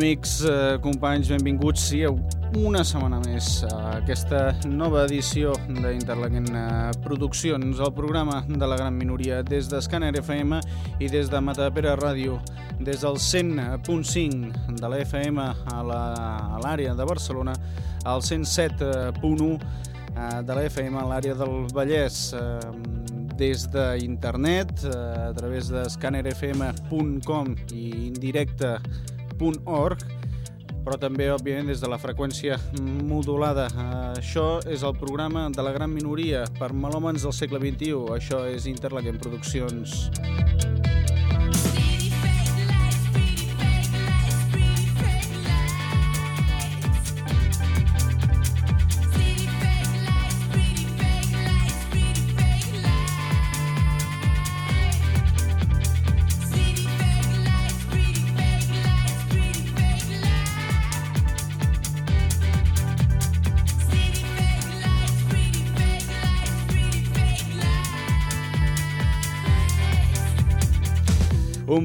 Amics, eh, companys, benvinguts. Sigueu una setmana més a aquesta nova edició d'Interlaken eh, Produccions, el programa de la gran minoria des d'Escàner FM i des de Matapera Ràdio, des del 100.5 de la FM a l'àrea de Barcelona, al 107.1 eh, de la FM a l'àrea del Vallès, eh, des d'internet, a través de scannerfm.com i indirecte.com www.radiotrinitat.org però també, òbviament, des de la freqüència modulada. Això és el programa de la gran minoria per melòmens del segle XXI. Això és Interlaken Produccions. Música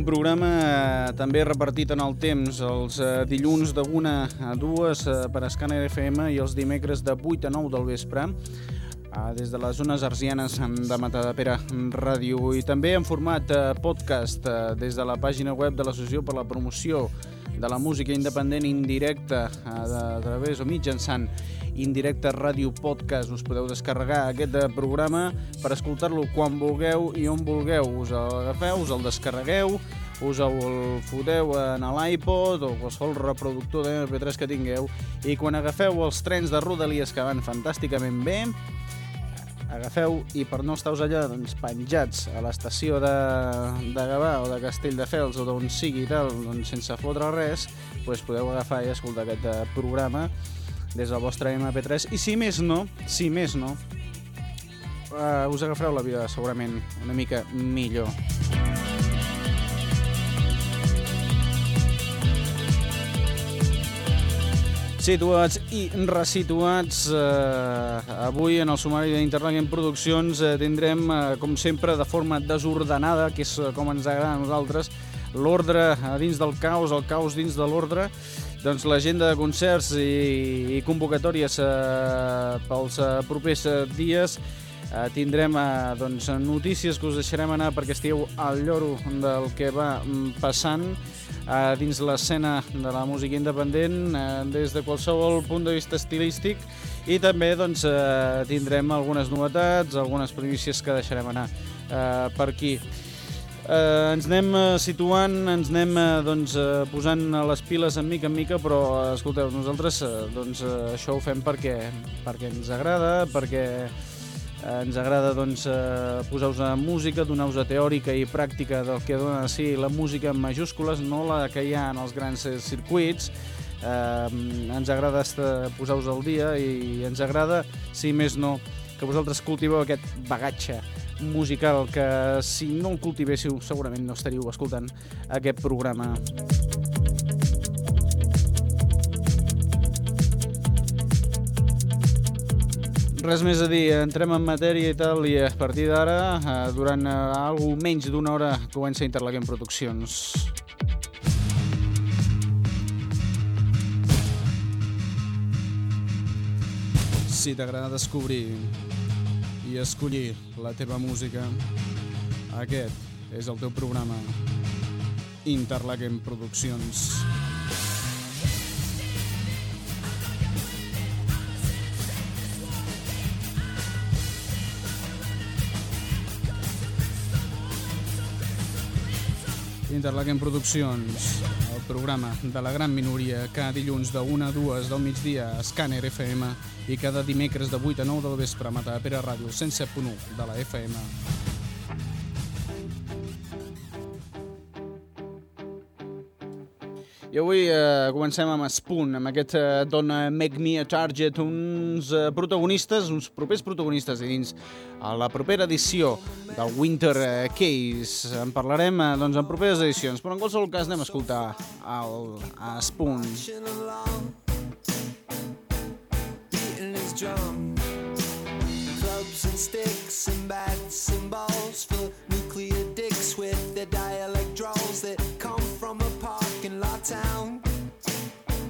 programa eh, també repartit en el temps, els eh, dilluns de 1 a 2 eh, per Escàner FM i els dimecres de 8 a 9 del vespre des de les zones arsianes de Matadepera Ràdio. I també en format podcast des de la pàgina web de l'Associació per la Promoció de la Música Independent Indirecta a través o mitjançant Indirecte Ràdio Podcast. Us podeu descarregar aquest programa per escoltar-lo quan vulgueu i on vulgueu. Us l'agafeu, us el descarregueu, us el foteu en l'iPod o qualsevol reproductor de MP3 que tingueu i quan agafeu els trens de Rodalies que van fantàsticament bé agafeu i per no estar allà doncs, penjats a l'estació de, de Gavà o de Castelldefels o d'on sigui tal, doncs, sense fotre res doncs podeu agafar i escoltar aquest eh, programa des del vostre MP3 i si més no, si més no, uh, us agafareu la vida segurament una mica millor. Situats i resituats, eh, avui en el sumari d'Interlaken Produccions eh, tindrem, eh, com sempre, de forma desordenada, que és eh, com ens agrada a nosaltres, l'ordre dins del caos, el caos dins de l'ordre, doncs, l'agenda de concerts i, i convocatòries eh, pels eh, propers eh, dies. Eh, tindrem eh, doncs, notícies que us deixarem anar perquè estigueu al lloro del que va mm, passant eh, dins l'escena de la música independent eh, des de qualsevol punt de vista estilístic. I també doncs, eh, tindrem algunes novetats, algunes primícies que deixarem anar eh, per aquí. Eh, ens anem eh, situant, ens anem eh, doncs, eh, posant les piles en mica en mica, però escolteu, nosaltres doncs, això ho fem perquè, perquè ens agrada, perquè ens agrada doncs, posar-vos a música, donar-vos a teòrica i pràctica del que dona sí, la música en majúscules, no la que hi ha en els grans circuits, eh, ens agrada posar-vos al dia i ens agrada, si més no, que vosaltres cultiveu aquest bagatge musical que si no el cultivéssiu segurament no estaríeu escoltant aquest programa. Res més a dir, entrem en matèria i tal, i a partir d'ara, eh, durant eh, algú menys d'una hora, comença Interlaquem Produccions. Si t'agrada descobrir escollir la teva música. Aquest és el teu programa. Interlaken Produccions. Interlaken Produccions, el programa de la gran minoria, cada dilluns de 1 a 2 del migdia a Scanner FM i cada dimecres de 8 a 9 del vespre a Matapera Ràdio 107.1 de la FM. I avui eh, comencem amb Spoon, amb aquest eh, Don't Make Me a Target, uns eh, protagonistes, uns propers protagonistes i dins a la propera edició del Winter Case. En parlarem eh, doncs, en properes edicions, però en qualsevol cas anem a escoltar el, a Spoon. Clubs and sticks and bats and balls for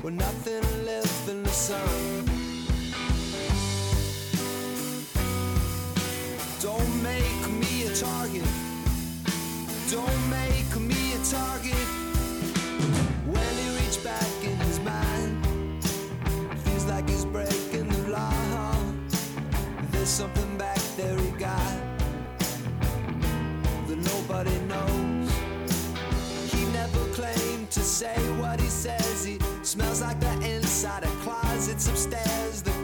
where nothing left in the sun. Don't make me a target. Don't make me a target. When he reached back in his mind, feels like he's breaking the law. There's something back there he got that nobody knows. He never claimed to say what. He smells like the inside of closets upstairs, the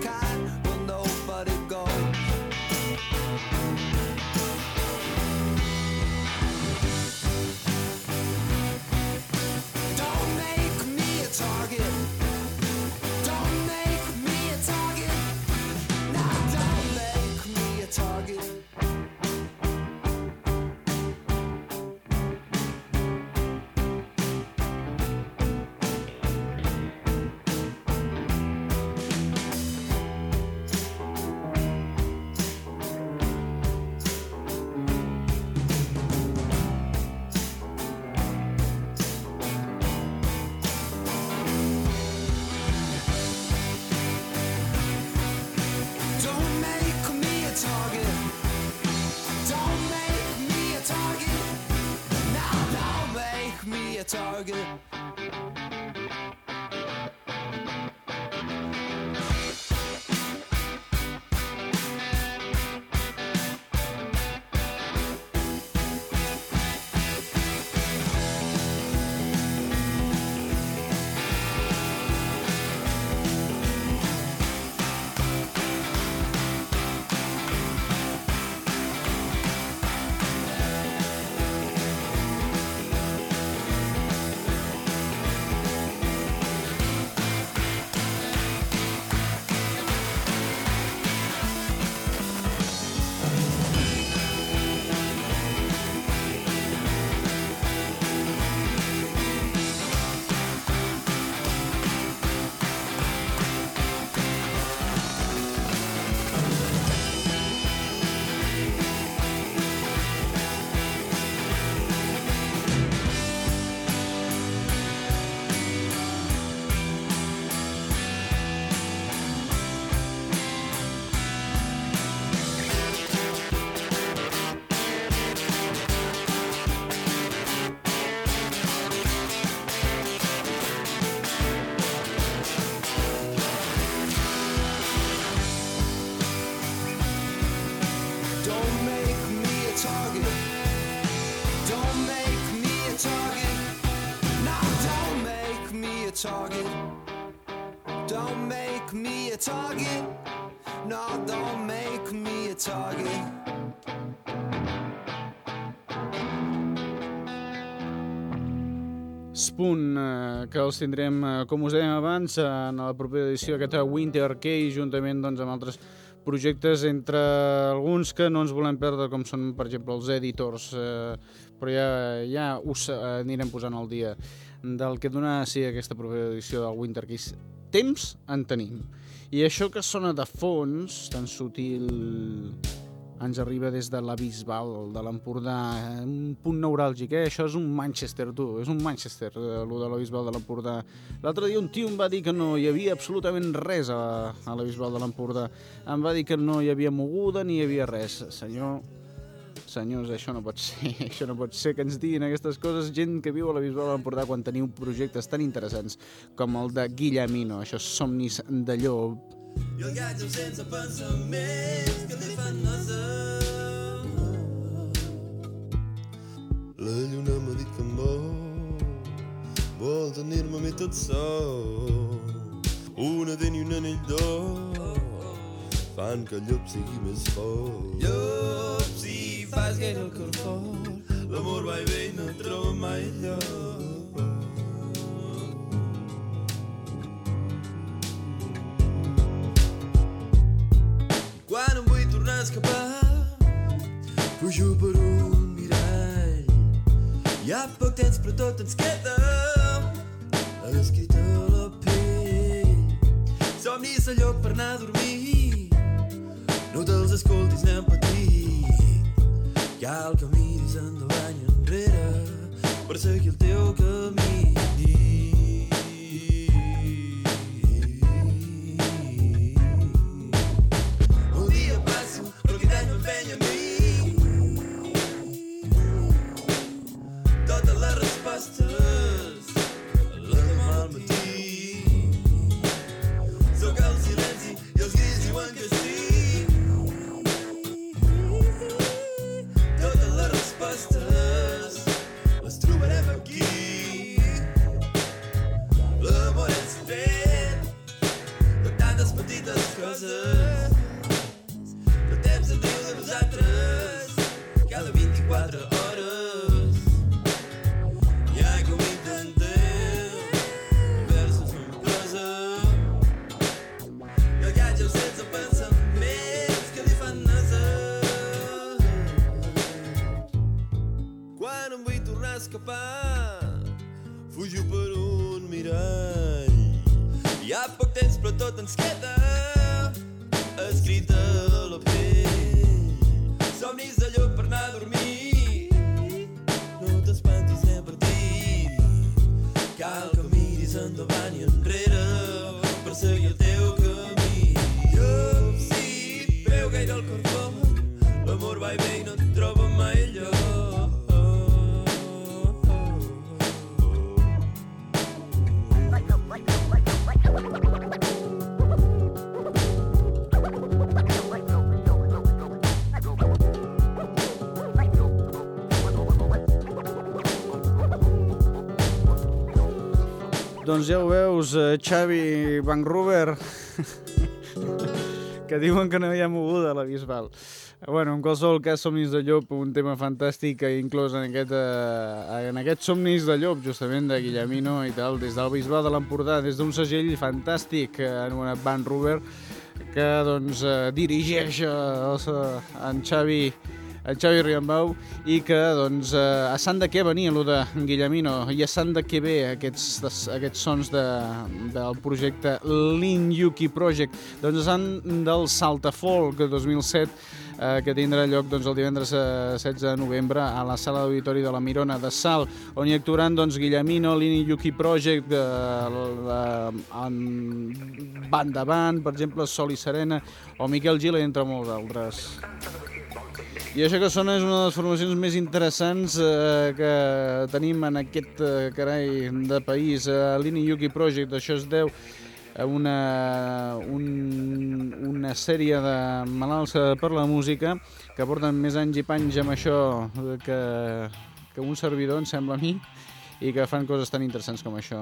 target. Don't make me a target. No, don't make me a target. Spoon, eh, que els tindrem, eh, com us dèiem abans, en la propera edició d'aquest Winter Key, juntament doncs, amb altres projectes, entre alguns que no ens volem perdre, com són, per exemple, els editors, eh, però ja, ja us anirem posant al dia del que donarà sí aquesta propera edició del Winter Key. Temps en tenim. I això que sona de fons, tan sutil ens arriba des de la Bisbal, de l'Empordà, un punt neuràlgic, eh? Això és un Manchester, tu, és un Manchester, el eh, de la Bisbal de l'Empordà. L'altre dia un tio em va dir que no hi havia absolutament res a, a la Bisbal de l'Empordà. Em va dir que no hi havia moguda ni hi havia res. Senyor, senyors, això no pot ser, això no pot ser que ens diguin aquestes coses gent que viu a la Bisbal de l'Empordà quan teniu projectes tan interessants com el de Guillemino, això somnis de llop, i el gatge sense pensaments que li fan nosa. La lluna m'ha dit que em vol, vol tenir-me a mi tot sol. Una dent i un anell d'or fan que el llop sigui més fort. Llop, si fas gaire el cor fort, l'amor va i ve i no troba mai lloc. Quan em vull tornar a escapar Fujo per un mirall Hi ha poc temps però tot ens queda Escrit a la pell Somnis allò per anar a dormir. No te'ls escoltis, anem petit Cal que miris endavant i enrere. Per seguir el teu camí fujo per un mirall. Hi ha poc temps però tot ens queda escrit a la pell. Somnis de llop per anar a dormir, no t'espantis eh, hem partit. Cal que miris endavant i enrere per seguir el teu camí. Jo, si et veu gaire el cor com l'amor va i ve i no et troba mai lloc. Doncs ja ho veus, eh, Xavi Van Ruber, que diuen que no hi ha moguda a la Bisbal. Bueno, en qualsevol cas, Somnis de Llop, un tema fantàstic inclòs en aquest, eh, en aquest Somnis de Llop, justament de Guillemino i tal, des del Bisbal de l'Empordà, des d'un segell fantàstic eh, anomenat Van Ruber, que doncs, eh, dirigeix eh, en Xavi en Xavi Riambau, i que doncs, eh, a Sant de què venia allò de Guillemino i a Sant de què ve aquests, aquests sons de, del projecte Lin Yuki Project. Doncs a Sant del Salta Folk 2007 eh, que tindrà lloc doncs, el divendres eh, 16 de novembre a la sala d'auditori de la Mirona de Sal, on hi actuaran doncs, Guillemino, Lini Yuki Project, eh, eh, en Banda Band, per exemple, Sol i Serena, o Miquel Gil, entre molts altres. I això que sona és una de les formacions més interessants eh, que tenim en aquest eh, carai de país, eh, l'Ini Yuki Project. Això es deu a una, un, una sèrie de malalts per la música que porten més anys i panys amb això que, que un servidor, em sembla a mi, i que fan coses tan interessants com això.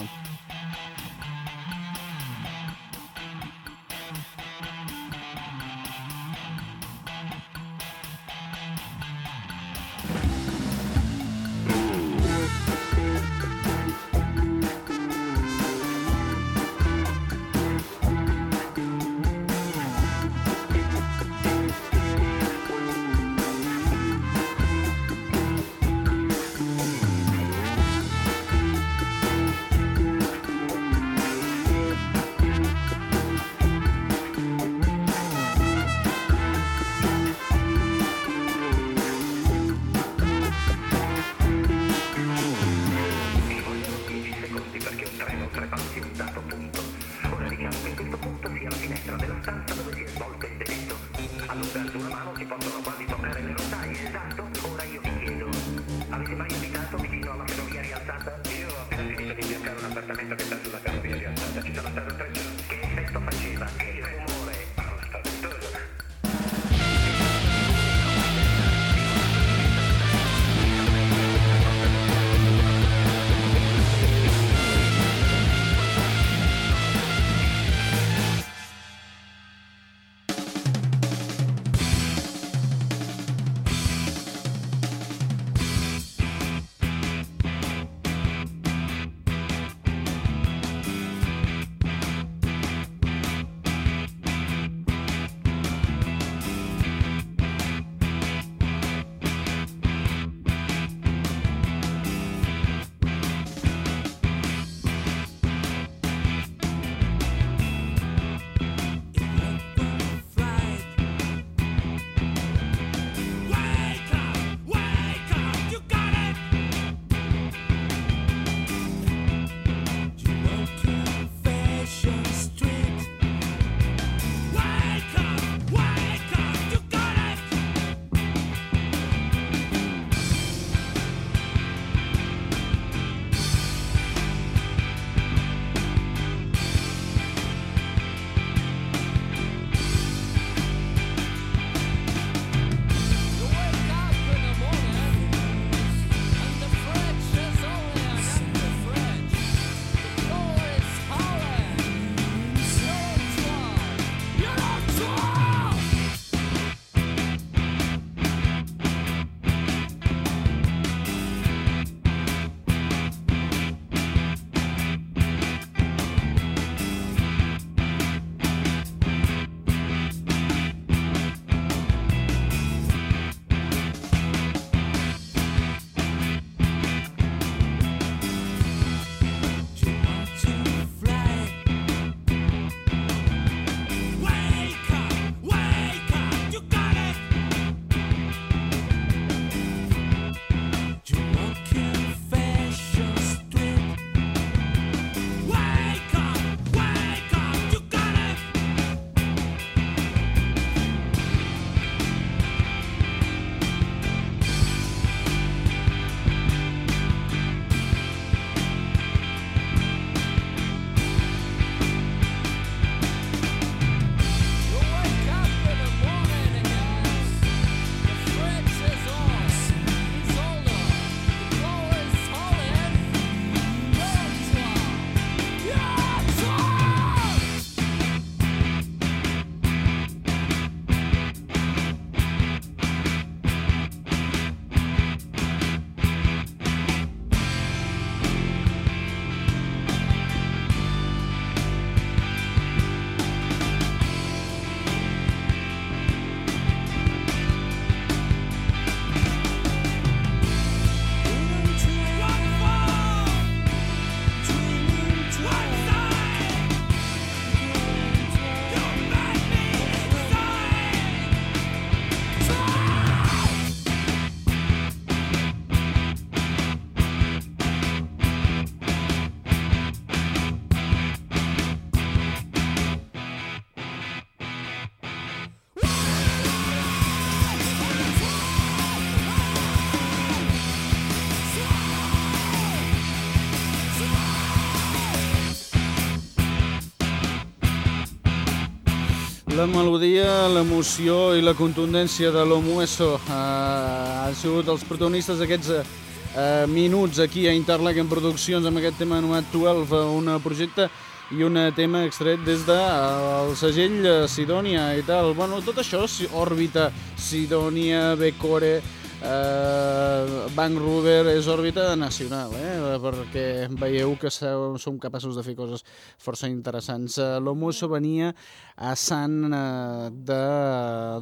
La melodia, l'emoció i la contundència de l'Omueso eh, han sigut els protagonistes d'aquests eh, minuts aquí a Interlaken Produccions amb aquest tema anomenat 12, un projecte i un tema extret des del de, segell Sidonia i tal. Bueno, tot això, òrbita, Sidonia, Becore, eh, Bank Ruber és òrbita nacional, eh? perquè veieu que som capaços de fer coses força interessants. Eh, L'Homoso venia a Sant eh, de,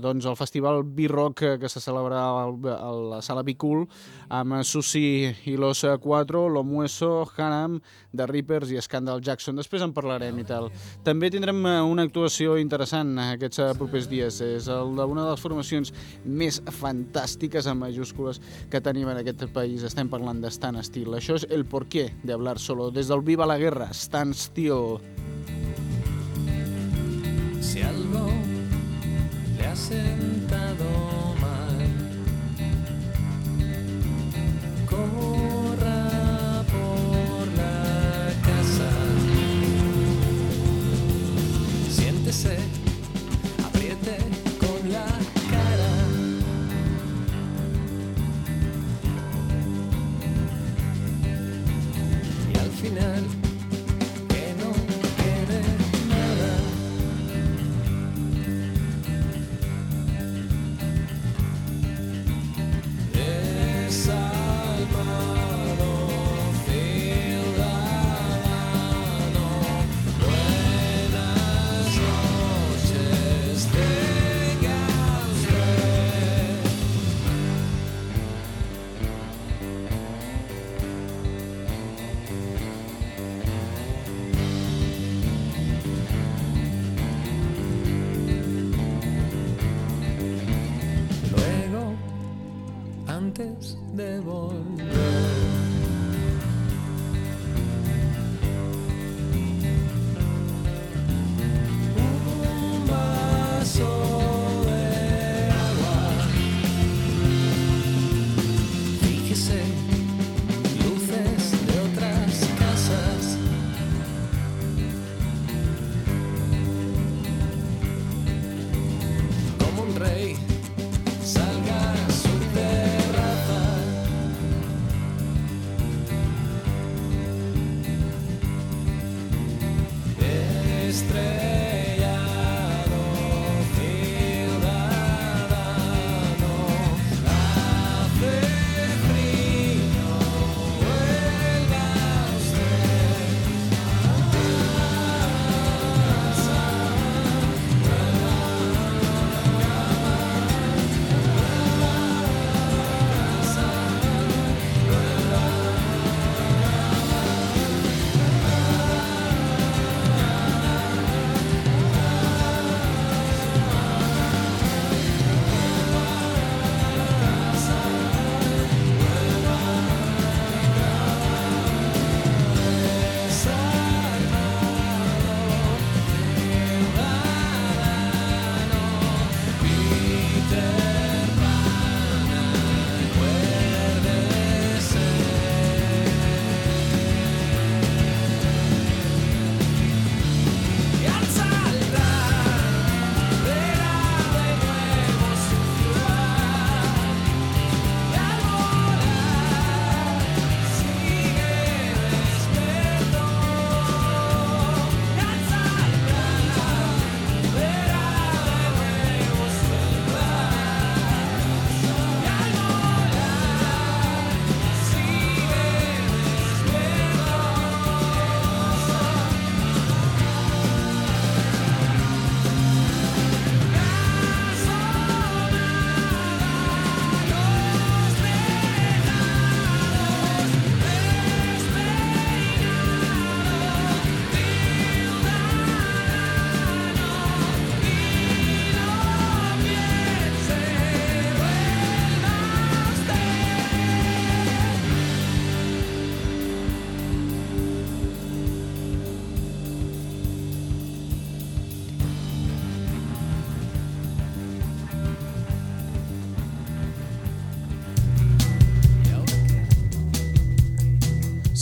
doncs, el festival B-Rock que se celebrava a la sala Bicul amb Susi i los 4, L'Homueso, Hanam, The Reapers i Scandal Jackson. Després en parlarem i tal. També tindrem eh, una actuació interessant aquests eh, propers dies. És el d'una de les formacions més fantàstiques amb majúscules que tenim en aquest país. Estem parlant de Stan Still. Això és el porqué de hablar solo. Des del Viva la Guerra, Stan Still. Si algo le ha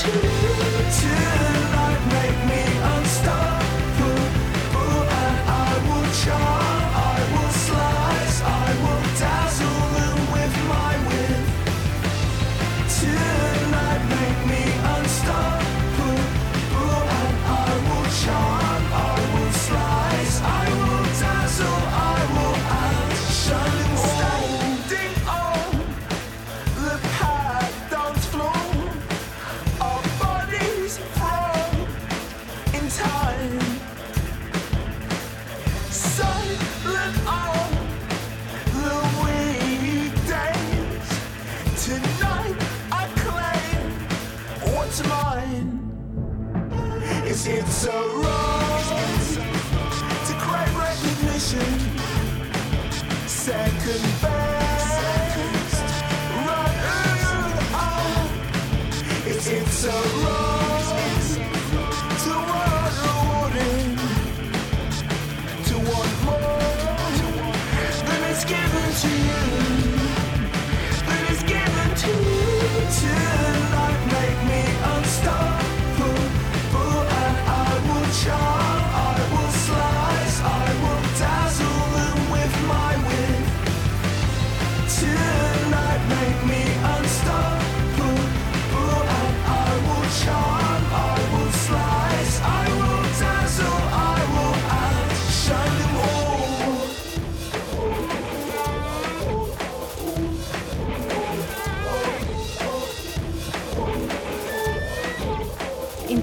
to, to so wrong to crave recognition? Second best, right on. Is it so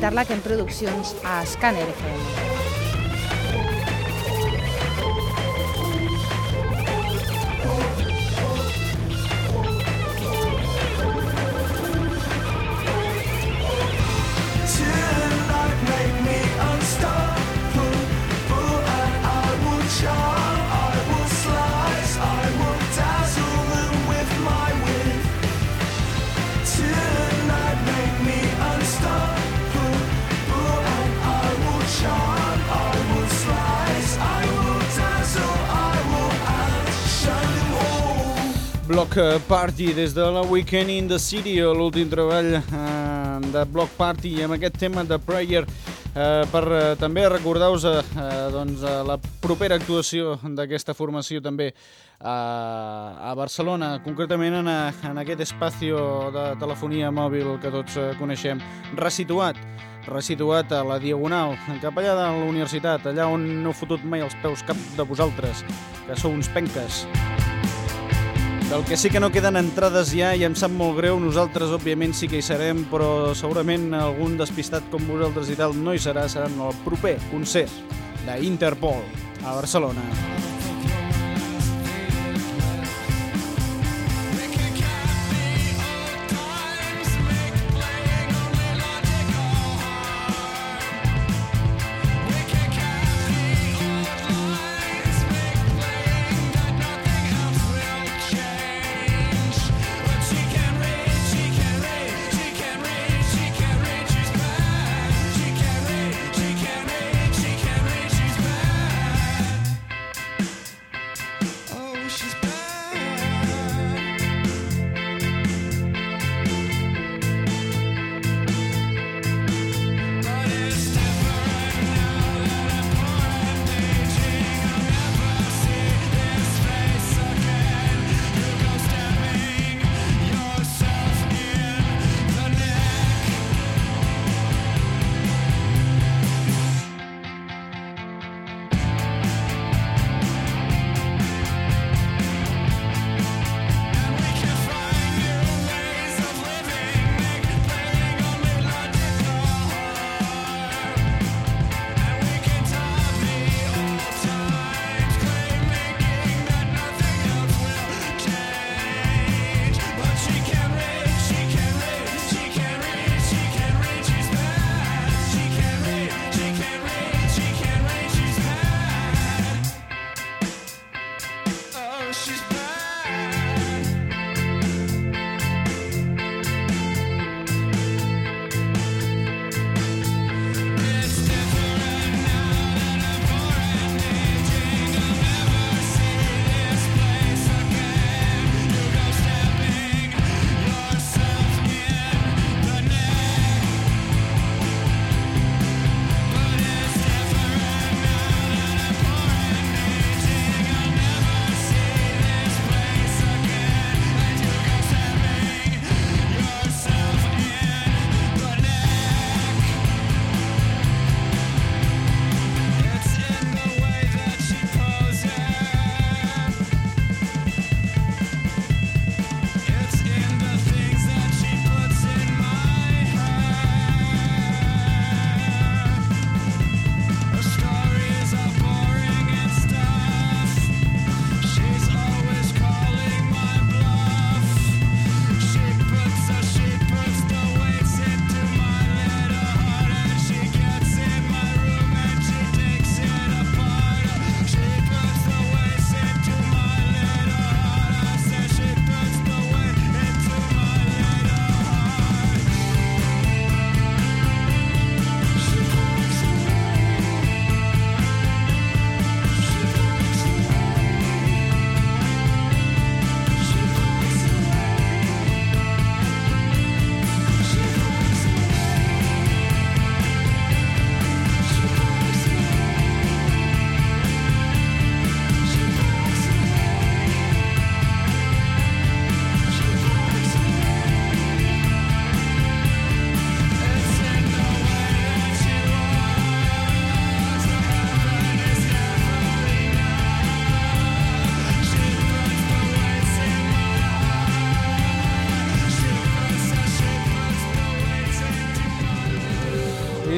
Interlaken Produccions a Scanner FM. Block eh, Party des de la Weekend in the City, l'últim treball eh, de Block Party amb aquest tema de Prayer eh, per eh, també recordar-vos eh, eh, doncs, eh, la propera actuació d'aquesta formació també eh, a Barcelona, concretament en, a, en aquest espacio de telefonia mòbil que tots eh, coneixem, resituat resituat a la Diagonal, cap allà de la universitat, allà on no heu fotut mai els peus cap de vosaltres, que sou uns penques. Del que sí que no queden entrades ja i em sap molt greu, nosaltres òbviament sí que hi serem, però segurament algun despistat com vosaltres i tal no hi serà, serà en el proper concert d'Interpol a Barcelona.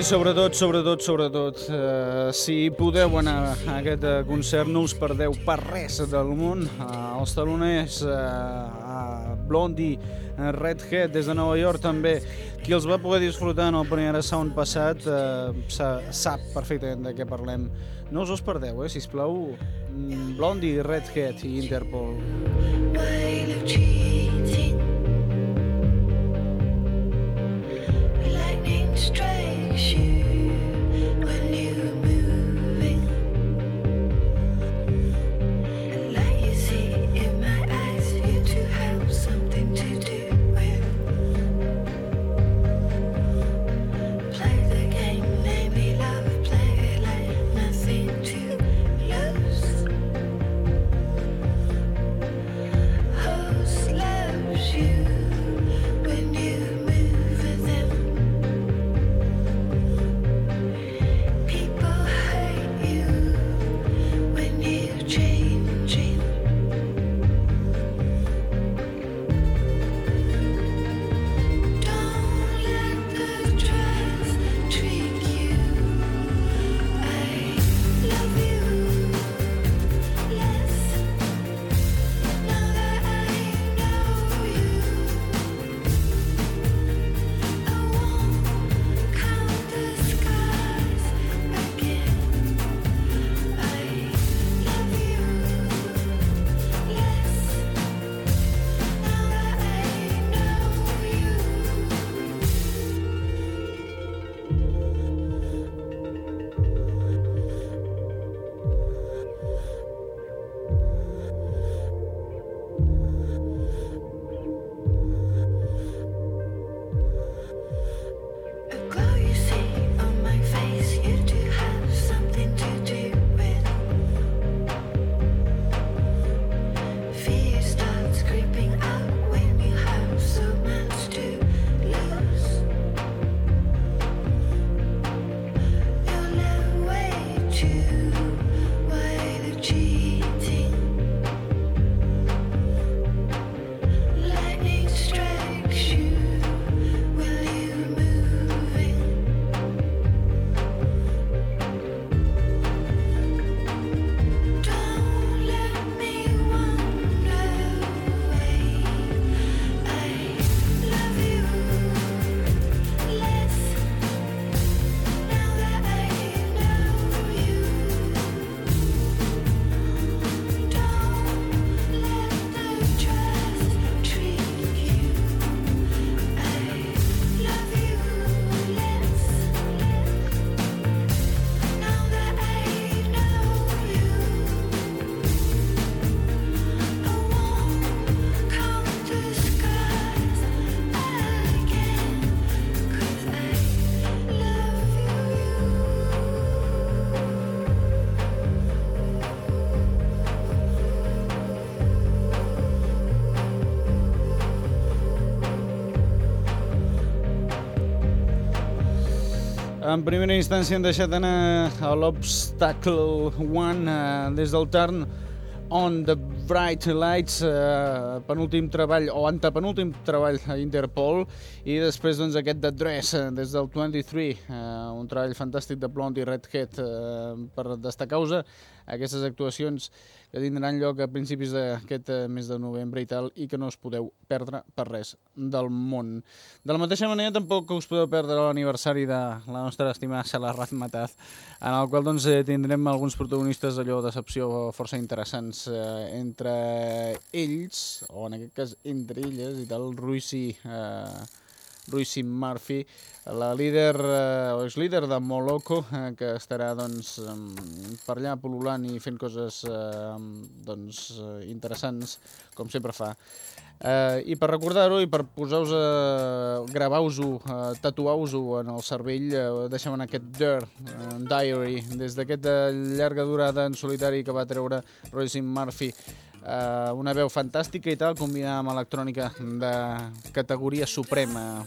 Sobretot, sobretot, sobretot, eh, si podeu anar a aquest eh, concert, no us perdeu per res del món. Eh, els taloners, eh, a Blondie, Redhead, des de Nova York també, qui els va poder disfrutar en el primer sound passat eh, sa- sap perfectament de què parlem. No us els perdeu, eh, sisplau. Mm, Blondie, Redhead i Interpol. While of cheating, En primera instància hem deixat anar a l'Obstacle One eh, des del Turn on the Bright Lights, eh, penúltim treball o antepenúltim treball a Interpol i després doncs, aquest The Dress eh, des del 23, eh, treball fantàstic de Blondie Redhead eh, per destacar-vos aquestes actuacions que tindran lloc a principis d'aquest eh, mes de novembre i tal i que no us podeu perdre per res del món. De la mateixa manera tampoc us podeu perdre l'aniversari de la nostra estimada Sala Razmataz en el qual doncs, eh, tindrem alguns protagonistes allò decepció força interessants eh, entre ells, o en aquest cas entre elles i tal, Ruisi eh, Ruisi Murphy, la líder, eh, o ex-líder de Moloko, eh, que estarà doncs, per allà pol·lulant i fent coses eh, doncs, interessants, com sempre fa. Eh, I per recordar-ho i per posar-vos, eh, gravar-vos-ho, eh, tatuar-vos-ho en el cervell, eh, deixem en aquest Dirt eh, Diary, des d'aquesta llarga durada en solitari que va treure Royce Murphy, eh, una veu fantàstica i tal, combinada amb electrònica de categoria suprema.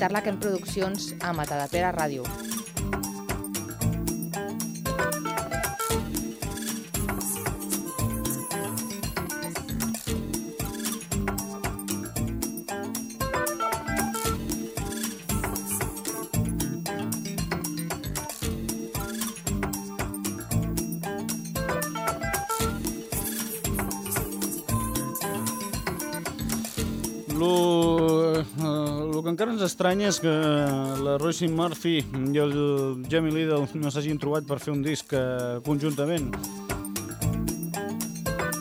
Interlaken Produccions a Matadepera Ràdio. Estranya és que la Royce Murphy i el Jamie Lidl no s'hagin trobat per fer un disc eh, conjuntament.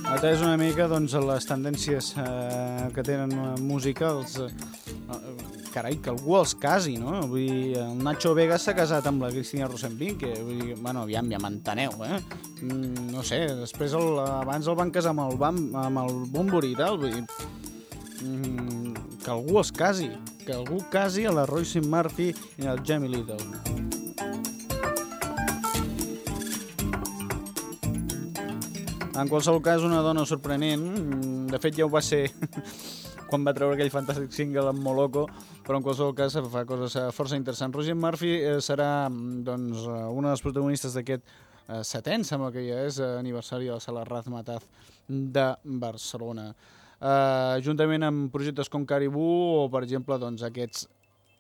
Atès una mica doncs, les tendències eh, que tenen eh, musicals, eh, carai, que algú els casi, no? Vull dir, el Nacho Vega s'ha casat amb la Cristina Rosenvin, que, vull dir, bueno, aviam, ja m'enteneu, eh? Mm, no sé, després el, abans el van casar amb el, amb el Bumburi i tal, vull dir, mm, que algú es casi, que algú casi a la Royce Murphy i al Jamie Little. En qualsevol cas, una dona sorprenent, de fet ja ho va ser quan va treure aquell fantàstic single amb Moloko, però en qualsevol cas fa coses força interessants. Roger Murphy eh, serà doncs, eh, una de les protagonistes d'aquest eh, setè, em sembla que ja és aniversari de la Sala Razmataz de Barcelona. Eh, juntament amb projectes com Caribú o, per exemple, doncs, aquests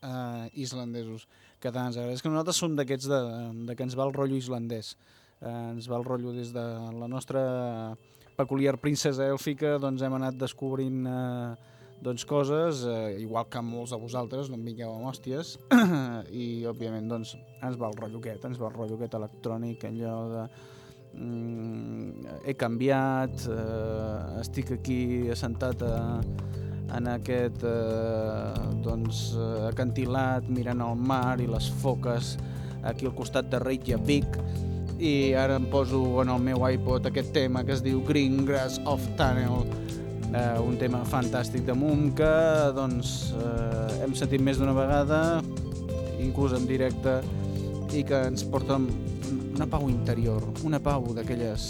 eh, islandesos que tant ens agrada. És que nosaltres som d'aquests de, de que ens va el rotllo islandès. Eh, ens va el rotllo des de la nostra peculiar princesa èlfica, doncs hem anat descobrint eh, doncs, coses, eh, igual que molts de vosaltres, no em vingueu amb hòsties, i òbviament doncs, ens va el rotllo aquest, ens va el rotllo aquest electrònic, allò de mm, he canviat, eh, estic aquí assentat a, en aquest eh, doncs, eh, acantilat mirant el mar i les foques aquí al costat de Reykjavik. I ara em poso en el meu iPod aquest tema que es diu Green Grass of Tunnel eh, un tema fantàstic de Mum que doncs, eh, hem sentit més d'una vegada inclús en directe i que ens porta una pau interior una pau d'aquelles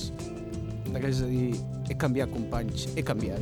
d'aquelles de dir he canviat companys, he canviat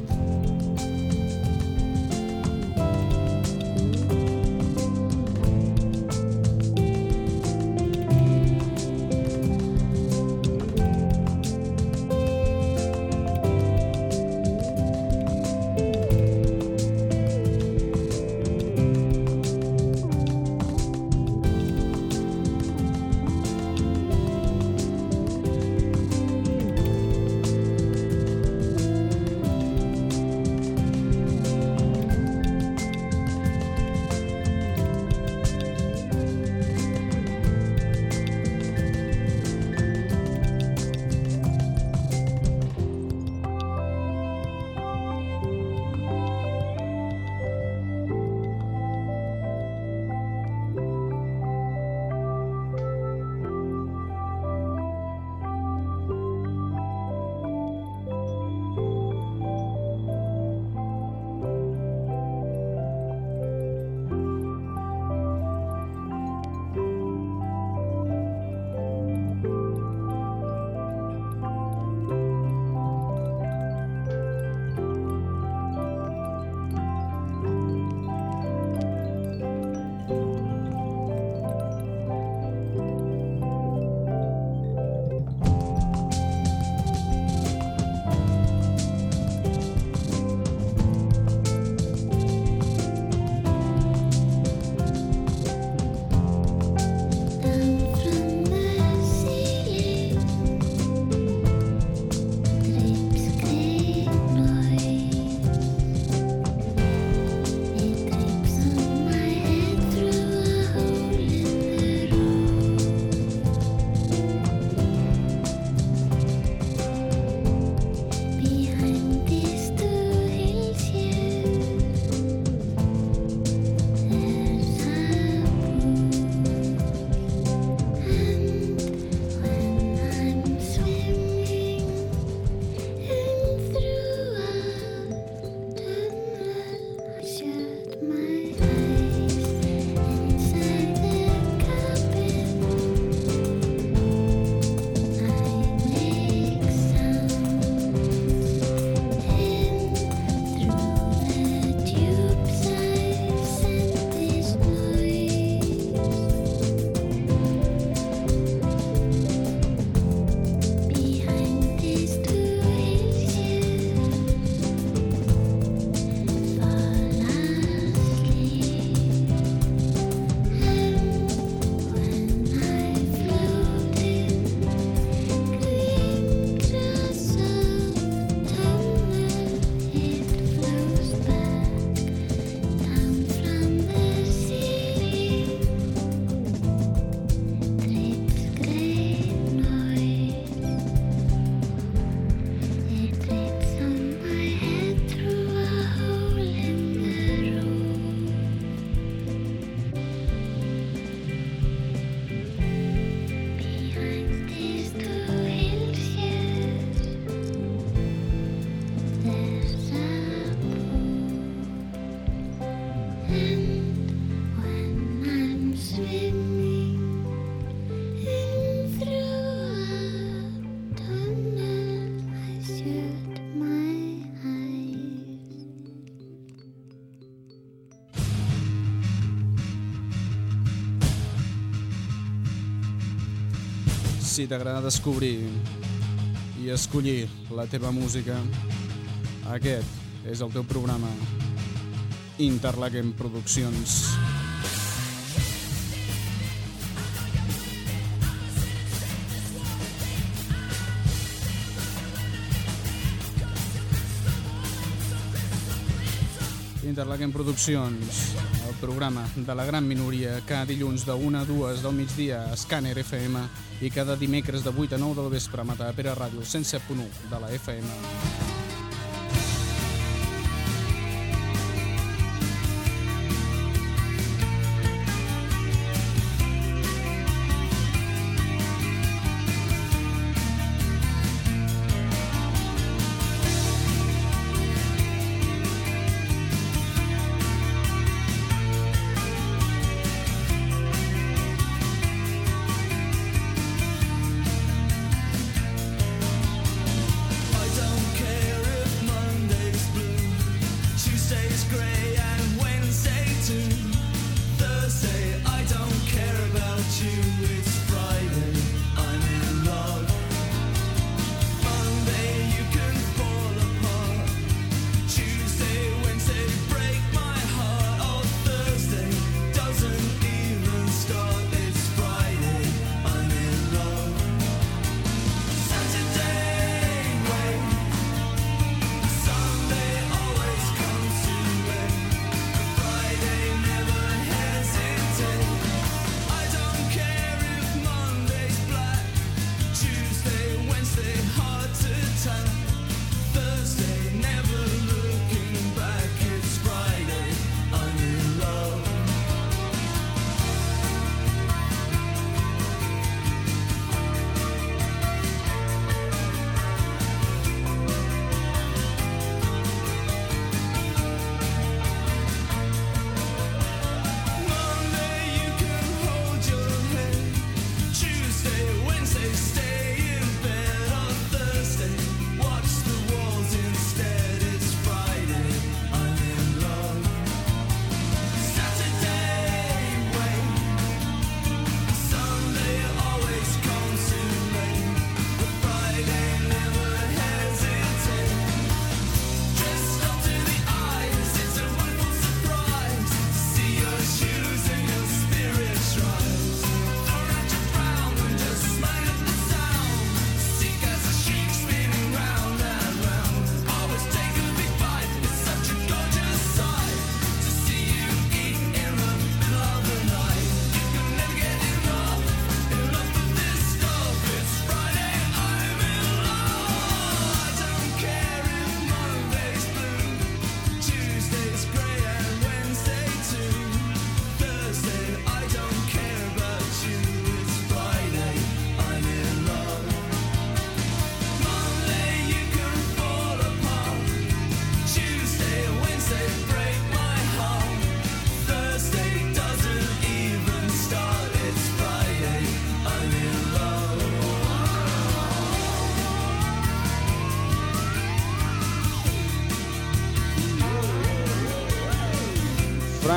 Si t'agrada descobrir i escollir la teva música, aquest és el teu programa. Interlaken Produccions. Interlaken Produccions, el programa de la gran minoria, cada dilluns de 1 a 2 del migdia a Scanner FM i cada dimecres de 8 a 9 del vespre a Matapera Ràdio 107.1 de la FM.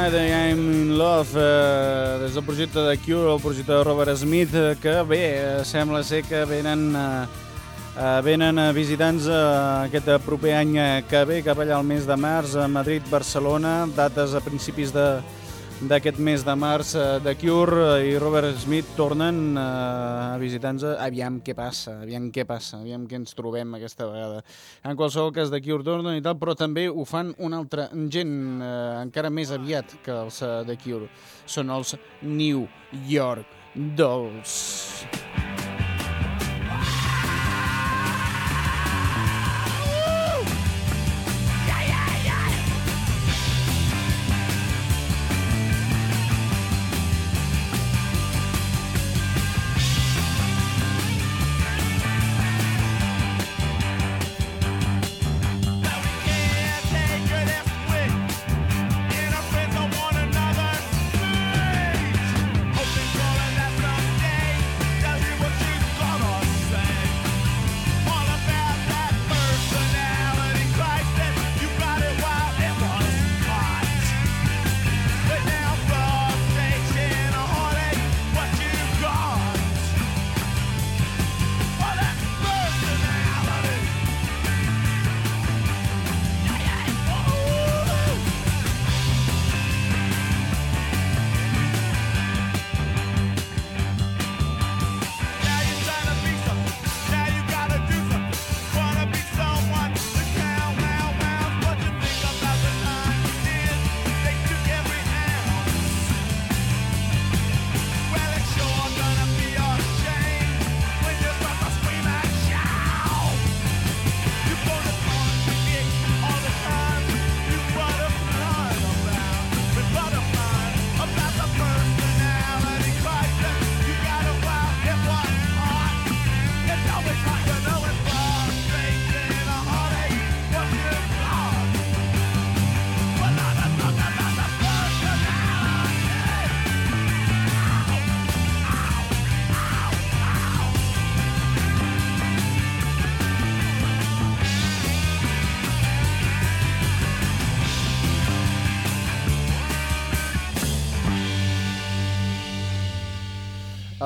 Friday I'm in Love, eh, des del projecte de Cure, el projecte de Robert Smith, eh, que bé, eh, sembla ser que venen, eh, eh, venen visitants eh, aquest proper any que ve, cap allà al mes de març, a Madrid, Barcelona, dates a principis de d'aquest mes de març eh, de Cure eh, i Robert Smith tornen eh, a visitar-nos aviam què passa, aviam què passa, aviam què ens trobem aquesta vegada. En qualsevol cas de Cure tornen i tal, però també ho fan una altra gent encara més aviat que els de Cure. Són els New York Dolls. Does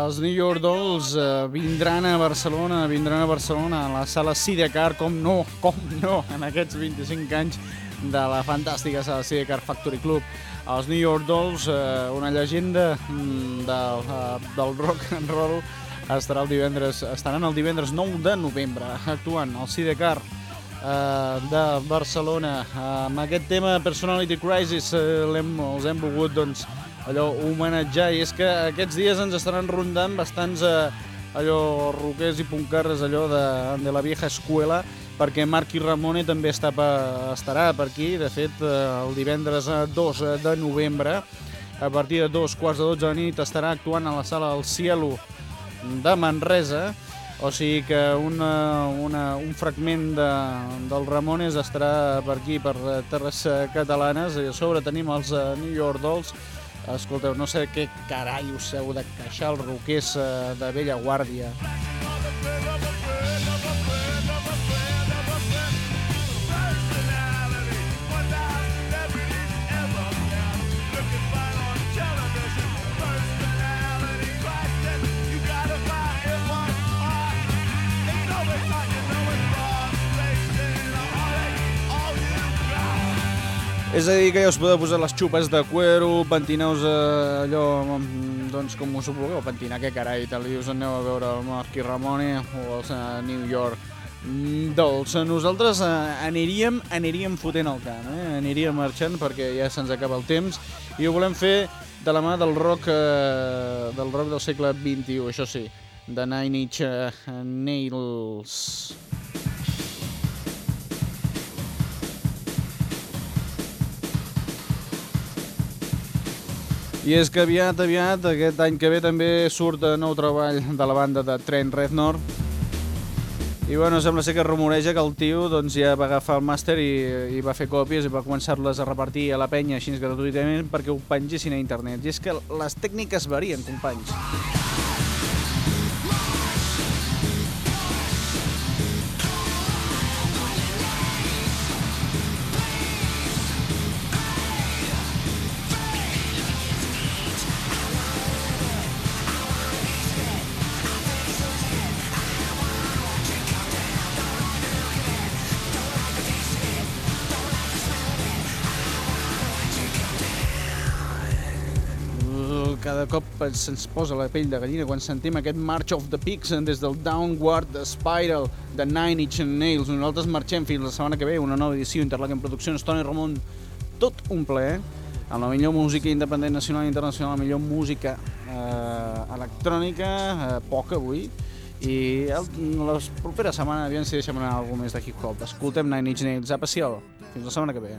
Els New York Dolls eh, vindran a Barcelona, vindran a Barcelona a la sala Sidecar, com no, com no, en aquests 25 anys de la fantàstica sala Sidecar Factory Club. Els New York Dolls, eh, una llegenda mm, del, eh, del rock and roll, estarà el divendres, estaran el divendres 9 de novembre actuant al Sidecar eh, de Barcelona. Eh, amb aquest tema Personality Crisis eh, l'hem, els hem volgut doncs, allò homenatjar i és que aquests dies ens estaran rondant bastants eh, allò roquers i puncarres allò de, de la vieja escuela perquè Marc i Ramone també està pa, estarà per aquí, de fet eh, el divendres eh, 2 de novembre a partir de dos quarts de 12 de nit estarà actuant a la sala El Cielo de Manresa. O sigui que una, una, un fragment de, del Ramones estarà per aquí, per eh, terres eh, catalanes. I a sobre tenim els eh, New York Dolls Escolteu, no sé què carai us heu de queixar els roquers eh, de vella guàrdia. És a dir, que ja us podeu posar les xupes de cuero, pentineus eh, allò, mm, doncs com us ho vulgueu pentinar, què carai, tal, i us aneu a veure el Marc i Ramone o els eh, New York Dolls. Nosaltres eh, aniríem, aniríem fotent el camp, eh? aniríem marxant perquè ja se'ns acaba el temps i ho volem fer de la mà del rock, eh, del rock del segle XXI, això sí, de Nine Inch eh, Nails. I és que aviat, aviat, aquest any que ve també surt de nou treball de la banda de Trent Reznor. I bueno, sembla ser que rumoreja que el tio doncs, ja va agafar el màster i, i va fer còpies i va començar-les a repartir a la penya així gratuïtament perquè ho pengessin a internet. I és que les tècniques varien, companys. Cada cop se'ns posa la pell de gallina quan sentim aquest March of the Pigs des del Downward Spiral de Nine Inch Nails. Nosaltres marxem fins la setmana que ve, una nova edició Interlaken Produccions, Toni Ramon, tot un plaer, amb la millor música independent nacional i internacional, la millor música eh, electrònica, eh, poca avui, i el, la propera setmana aviam si deixem anar alguna més de hip-hop. Escoltem Nine Inch Nails, apa fins la setmana que ve.